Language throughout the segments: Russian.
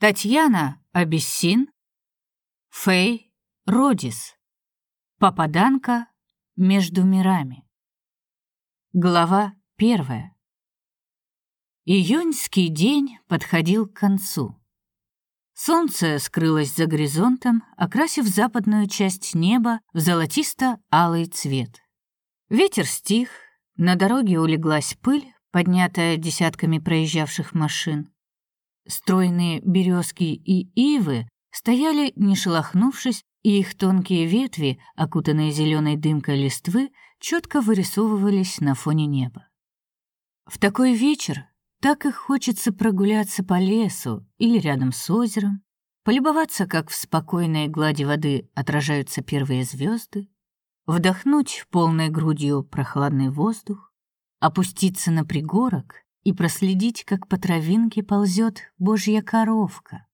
Татьяна Абиссин, Фэй Родис, Попаданка между мирами. Глава первая. Июньский день подходил к концу. Солнце скрылось за горизонтом, окрасив западную часть неба в золотисто-алый цвет. Ветер стих, на дороге улеглась пыль, поднятая десятками проезжавших машин. Стройные березки и ивы стояли, не шелохнувшись, и их тонкие ветви, окутанные зеленой дымкой листвы, четко вырисовывались на фоне неба. В такой вечер так и хочется прогуляться по лесу или рядом с озером, полюбоваться, как в спокойной глади воды отражаются первые звезды, вдохнуть полной грудью прохладный воздух, опуститься на пригорок и проследить, как по травинке ползет божья коровка.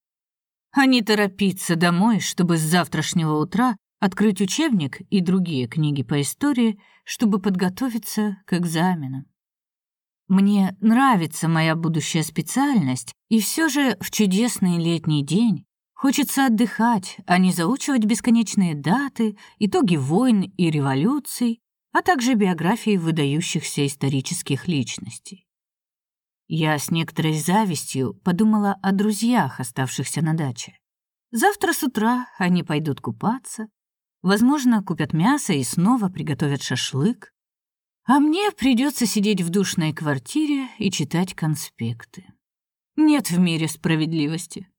А не торопиться домой, чтобы с завтрашнего утра открыть учебник и другие книги по истории, чтобы подготовиться к экзаменам. Мне нравится моя будущая специальность, и все же в чудесный летний день хочется отдыхать, а не заучивать бесконечные даты, итоги войн и революций, а также биографии выдающихся исторических личностей. Я с некоторой завистью подумала о друзьях, оставшихся на даче. Завтра с утра они пойдут купаться, возможно, купят мясо и снова приготовят шашлык, а мне придется сидеть в душной квартире и читать конспекты. Нет в мире справедливости.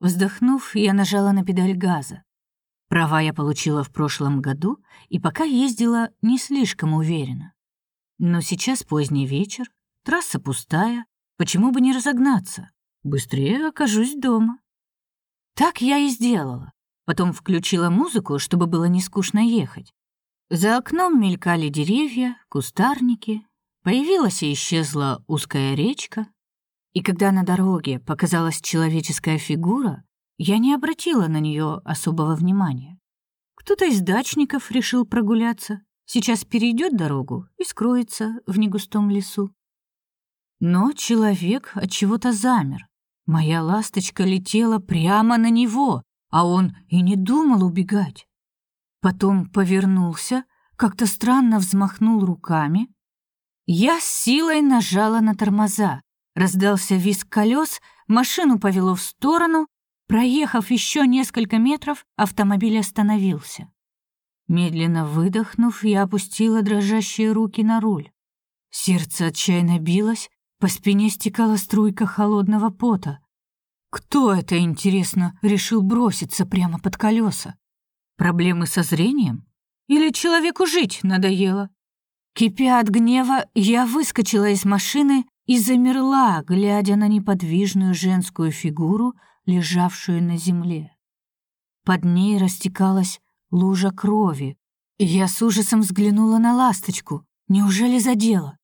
Вздохнув, я нажала на педаль газа. Права я получила в прошлом году и пока ездила не слишком уверенно. Но сейчас поздний вечер, Трасса пустая, почему бы не разогнаться? Быстрее окажусь дома. Так я и сделала. Потом включила музыку, чтобы было не скучно ехать. За окном мелькали деревья, кустарники, появилась и исчезла узкая речка, и когда на дороге показалась человеческая фигура, я не обратила на нее особого внимания. Кто-то из дачников решил прогуляться, сейчас перейдет дорогу и скроется в негустом лесу. Но человек от чего-то замер. Моя ласточка летела прямо на него, а он и не думал убегать. Потом повернулся, как-то странно взмахнул руками. Я с силой нажала на тормоза. Раздался визг колес, машину повело в сторону. Проехав еще несколько метров, автомобиль остановился. Медленно выдохнув, я опустила дрожащие руки на руль. Сердце отчаянно билось, по спине стекала струйка холодного пота. Кто это, интересно, решил броситься прямо под колеса? Проблемы со зрением? Или человеку жить надоело? Кипя от гнева, я выскочила из машины и замерла, глядя на неподвижную женскую фигуру, лежавшую на земле. Под ней растекалась лужа крови. Я с ужасом взглянула на ласточку. Неужели задела?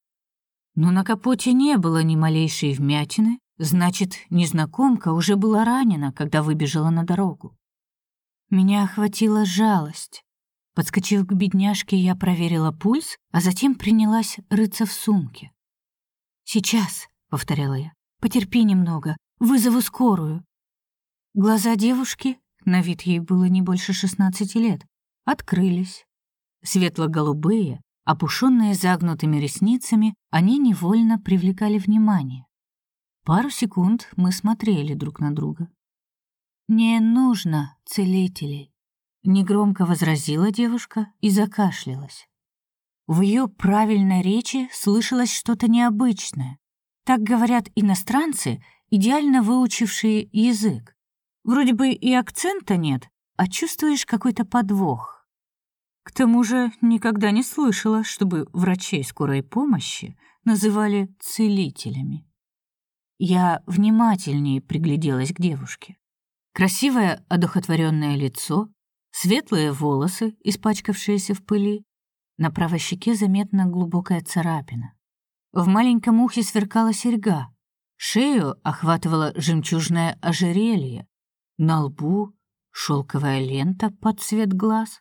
Но на капоте не было ни малейшей вмятины, значит, незнакомка уже была ранена, когда выбежала на дорогу. Меня охватила жалость. Подскочив к бедняжке, я проверила пульс, а затем принялась рыться в сумке. «Сейчас», — повторяла я, — «потерпи немного, вызову скорую». Глаза девушки, на вид ей было не больше шестнадцати лет, открылись. Светло-голубые, Опушенные загнутыми ресницами, они невольно привлекали внимание. Пару секунд мы смотрели друг на друга. «Не нужно целителей», — негромко возразила девушка и закашлялась. В ее правильной речи слышалось что-то необычное. Так говорят иностранцы, идеально выучившие язык. Вроде бы и акцента нет, а чувствуешь какой-то подвох. К тому же никогда не слышала, чтобы врачей скорой помощи называли целителями. Я внимательнее пригляделась к девушке. Красивое одухотворенное лицо, светлые волосы, испачкавшиеся в пыли, на правой щеке заметна глубокая царапина. В маленьком ухе сверкала серьга, шею охватывало жемчужное ожерелье, на лбу шелковая лента под цвет глаз.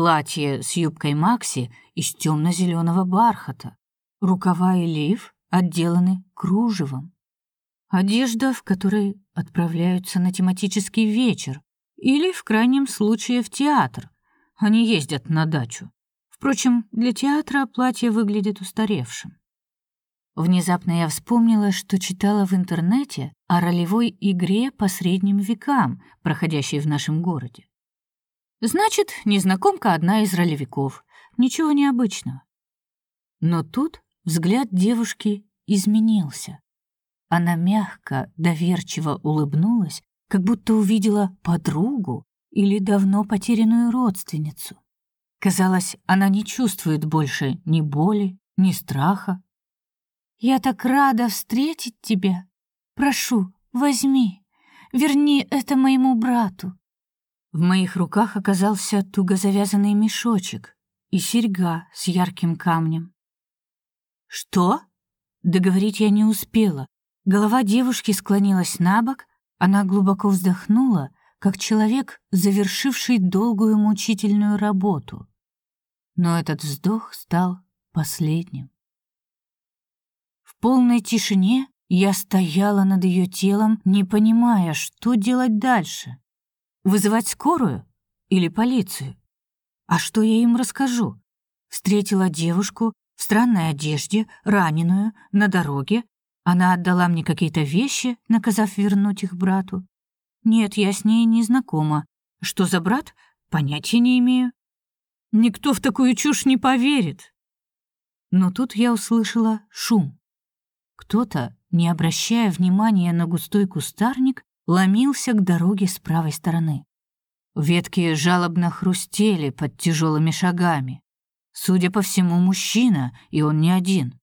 Платье с юбкой Макси из темно-зеленого бархата. Рукава и лиф отделаны кружевом. Одежда, в которой отправляются на тематический вечер или, в крайнем случае, в театр. Они ездят на дачу. Впрочем, для театра платье выглядит устаревшим. Внезапно я вспомнила, что читала в интернете о ролевой игре по средним векам, проходящей в нашем городе. Значит, незнакомка одна из ролевиков. Ничего необычного. Но тут взгляд девушки изменился. Она мягко, доверчиво улыбнулась, как будто увидела подругу или давно потерянную родственницу. Казалось, она не чувствует больше ни боли, ни страха. «Я так рада встретить тебя. Прошу, возьми, верни это моему брату». В моих руках оказался туго завязанный мешочек и серьга с ярким камнем. «Что?» Договорить я не успела. Голова девушки склонилась на бок, она глубоко вздохнула, как человек, завершивший долгую мучительную работу. Но этот вздох стал последним. В полной тишине я стояла над ее телом, не понимая, что делать дальше. Вызывать скорую или полицию? А что я им расскажу? Встретила девушку, в странной одежде, раненую, на дороге. Она отдала мне какие-то вещи, наказав вернуть их брату. Нет, я с ней не знакома. Что за брат? Понятия не имею. Никто в такую чушь не поверит. Но тут я услышала шум. Кто-то, не обращая внимания на густой кустарник, ломился к дороге с правой стороны. Ветки жалобно хрустели под тяжелыми шагами. Судя по всему, мужчина, и он не один.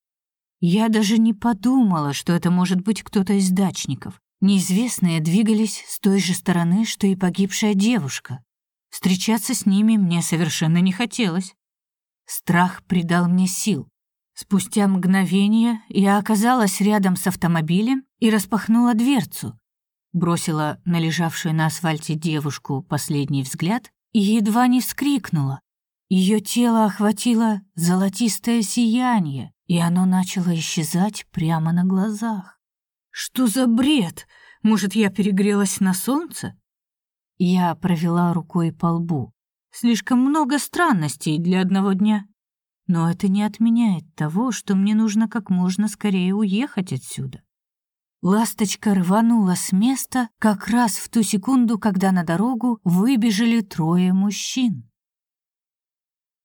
Я даже не подумала, что это может быть кто-то из дачников. Неизвестные двигались с той же стороны, что и погибшая девушка. Встречаться с ними мне совершенно не хотелось. Страх придал мне сил. Спустя мгновение я оказалась рядом с автомобилем и распахнула дверцу. Бросила на лежавшую на асфальте девушку последний взгляд и едва не вскрикнула. Ее тело охватило золотистое сияние, и оно начало исчезать прямо на глазах. Что за бред? Может, я перегрелась на солнце? Я провела рукой по лбу. Слишком много странностей для одного дня. Но это не отменяет того, что мне нужно как можно скорее уехать отсюда. Ласточка рванула с места как раз в ту секунду, когда на дорогу выбежали трое мужчин.